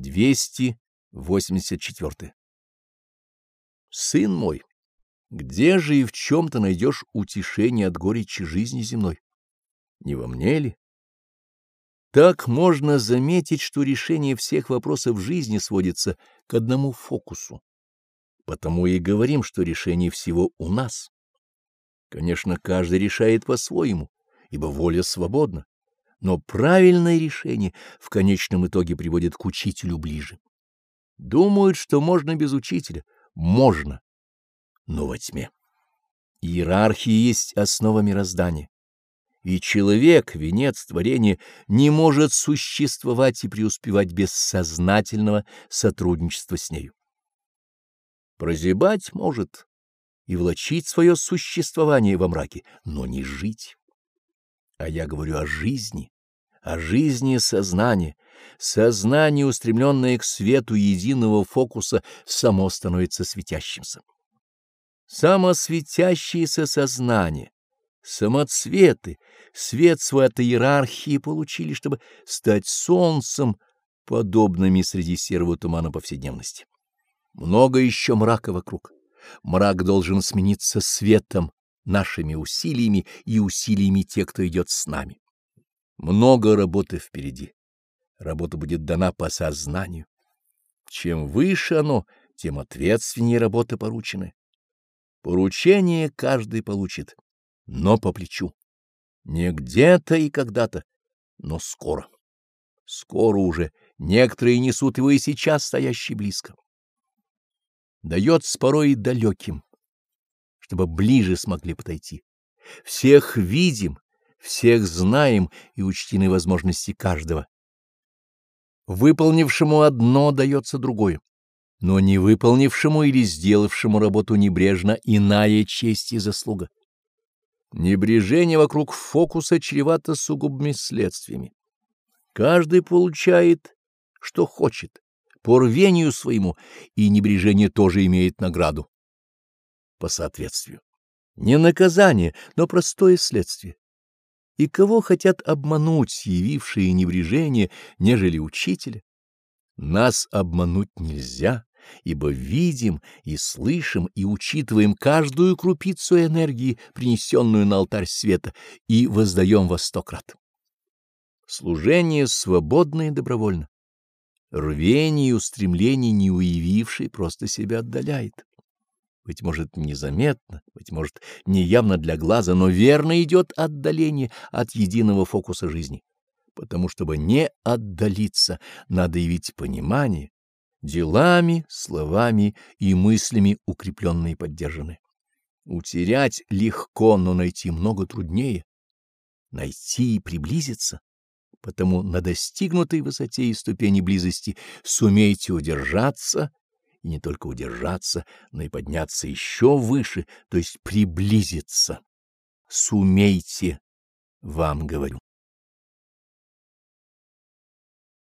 284. Сын мой, где же и в чем ты найдешь утешение от горечи жизни земной? Не во мне ли? Так можно заметить, что решение всех вопросов жизни сводится к одному фокусу. Потому и говорим, что решение всего у нас. Конечно, каждый решает по-своему, ибо воля свободна, но правильное решение в конечном итоге приводит к учителю ближе. Думают, что можно без учителя. Можно, но во тьме. Иерархия есть основа мироздания. И человек, венец творения, не может существовать и преуспевать без сознательного сотрудничества с нею. Прозябать может и влачить свое существование во мраке, но не жить. А я говорю о жизни, о жизни сознания. Сознание, устремленное к свету единого фокуса, само становится светящимся. Самосветящееся сознание, самоцветы, свет свой от иерархии получили, чтобы стать солнцем, подобными среди серого тумана повседневности. Много еще мрака вокруг. Мрак должен смениться светом, нашими усилиями и усилиями тех, кто идет с нами. Много работы впереди. Работа будет дана по сознанию. Чем выше оно, тем ответственнее работа поручены. Поручение каждый получит, но по плечу. Не где-то и когда-то, но скоро. Скоро уже некоторые несут его и сейчас стоящий близко дается порой и далеким, чтобы ближе смогли подойти. Всех видим, всех знаем и учтены возможности каждого. Выполнившему одно дается другое, но не выполнившему или сделавшему работу небрежно иная честь и заслуга. Небрежение вокруг фокуса чревато сугубыми следствиями. Каждый получает, что хочет, по рвению своему, и небрежение тоже имеет награду по соответствию. Не наказание, но простое следствие. И кого хотят обмануть явившие небрежение, нежели учителя? Нас обмануть нельзя, ибо видим и слышим и учитываем каждую крупицу энергии, принесенную на алтарь света, и воздаем во сто крат. Служение свободно и добровольно. Рвение и устремление не уявивший просто себя отдаляет. Быть может, незаметно, быть может, неявно для глаза, но верно идет отдаление от единого фокуса жизни. Потому чтобы не отдалиться, надо явить понимание, делами, словами и мыслями укрепленные и поддержанные. Утерять легко, но найти много труднее. Найти и приблизиться потому на достигнутой высоте и ступени близости сумейте удержаться, и не только удержаться, но и подняться еще выше, то есть приблизиться. Сумейте, вам говорю.